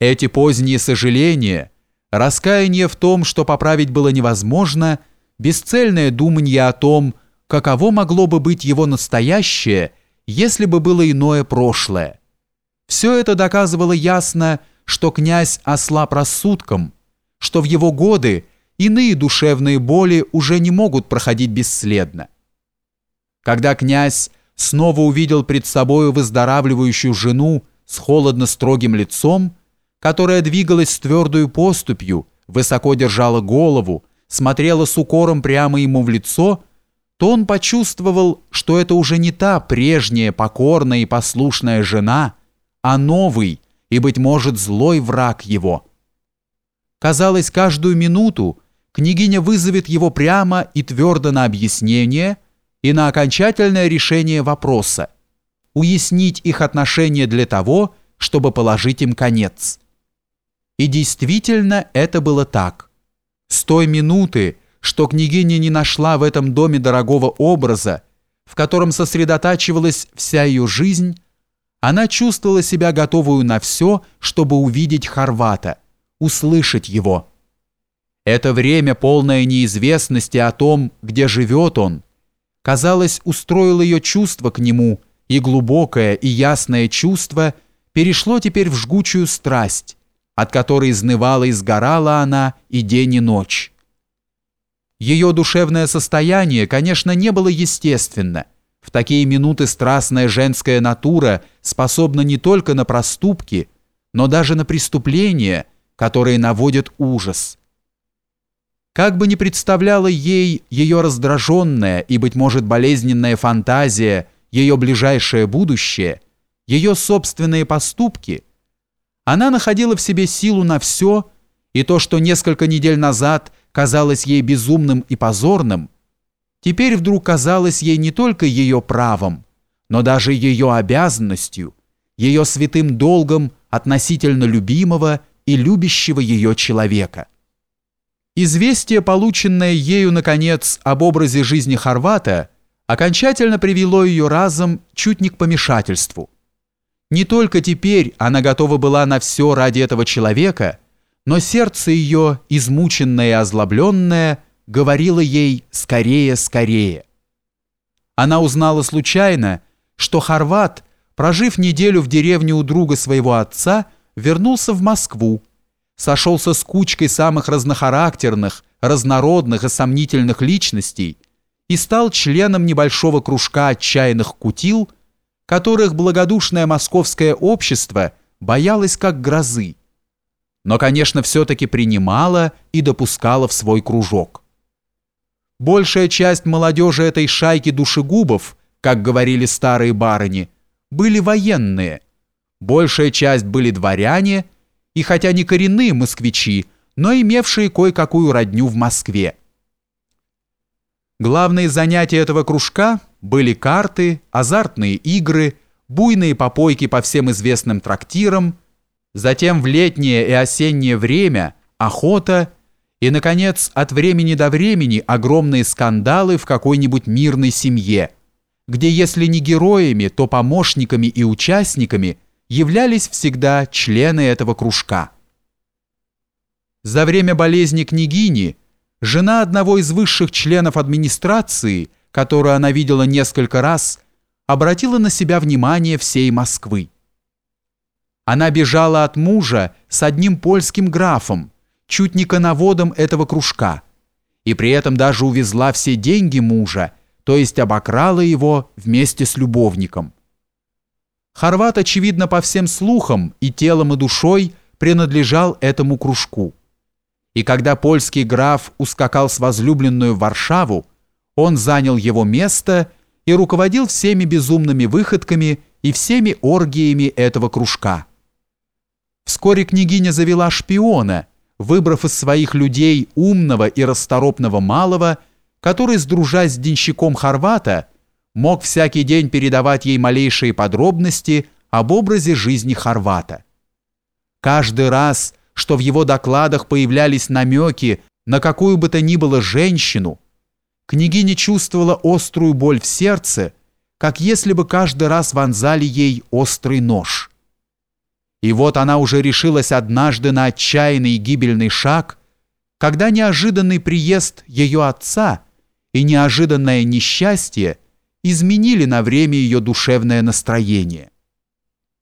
Эти поздние сожаления, раскаяние в том, что поправить было невозможно, бесцельное думание о том, каково могло бы быть его настоящее, если бы было иное прошлое. Все это доказывало ясно, что князь ослаб рассудком, что в его годы иные душевные боли уже не могут проходить бесследно. Когда князь снова увидел пред собою выздоравливающую жену с холодно-строгим лицом, которая двигалась с твердою поступью, высоко держала голову, смотрела с укором прямо ему в лицо, то он почувствовал, что это уже не та прежняя покорная и послушная жена, а новый и, быть может, злой враг его. Казалось, каждую минуту княгиня вызовет его прямо и твердо на объяснение и на окончательное решение вопроса, уяснить их отношения для того, чтобы положить им конец. И действительно это было так. С той минуты, что княгиня не нашла в этом доме дорогого образа, в котором сосредотачивалась вся ее жизнь, она чувствовала себя готовую на все, чтобы увидеть Хорвата, услышать его. Это время, полное неизвестности о том, где живет он, казалось, устроило ее чувство к нему, и глубокое и ясное чувство перешло теперь в жгучую страсть, от которой изнывала и сгорала она и день и ночь. Ее душевное состояние, конечно, не было естественно. В такие минуты страстная женская натура способна не только на проступки, но даже на преступления, которые наводят ужас. Как бы ни представляла ей ее раздраженная и, быть может, болезненная фантазия, ее ближайшее будущее, ее собственные поступки – она находила в себе силу на все, и то, что несколько недель назад казалось ей безумным и позорным, теперь вдруг казалось ей не только ее правом, но даже ее обязанностью, ее святым долгом относительно любимого и любящего ее человека. Известие, полученное ею, наконец, об образе жизни Хорвата, окончательно привело ее разом чуть не к помешательству. Не только теперь она готова была на все ради этого человека, но сердце ее, измученное и озлобленное, говорило ей «скорее, скорее». Она узнала случайно, что Хорват, прожив неделю в деревне у друга своего отца, вернулся в Москву, сошелся с кучкой самых разнохарактерных, разнородных и сомнительных личностей и стал членом небольшого кружка отчаянных кутил – которых благодушное московское общество боялось как грозы, но, конечно, все-таки принимало и допускало в свой кружок. Большая часть молодежи этой шайки душегубов, как говорили старые барыни, были военные, большая часть были дворяне, и хотя не коренные москвичи, но имевшие кое-какую родню в Москве. Главные занятия этого кружка были карты, азартные игры, буйные попойки по всем известным трактирам, затем в летнее и осеннее время охота и, наконец, от времени до времени огромные скандалы в какой-нибудь мирной семье, где если не героями, то помощниками и участниками являлись всегда члены этого кружка. За время болезни княгини – Жена одного из высших членов администрации, которую она видела несколько раз, обратила на себя внимание всей Москвы. Она бежала от мужа с одним польским графом, чуть не коноводом этого кружка, и при этом даже увезла все деньги мужа, то есть обокрала его вместе с любовником. Хорват, очевидно, по всем слухам и телом, и душой принадлежал этому кружку. И когда польский граф ускакал с возлюбленную в Варшаву, он занял его место и руководил всеми безумными выходками и всеми оргиями этого кружка. Вскоре княгиня завела шпиона, выбрав из своих людей умного и расторопного малого, который, сдружась с денщиком Хорвата, мог всякий день передавать ей малейшие подробности об образе жизни Хорвата. Каждый раз – что в его докладах появлялись намеки на какую бы то ни было женщину, княгиня чувствовала острую боль в сердце, как если бы каждый раз вонзали ей острый нож. И вот она уже решилась однажды на отчаянный гибельный шаг, когда неожиданный приезд ее отца и неожиданное несчастье изменили на время ее душевное настроение.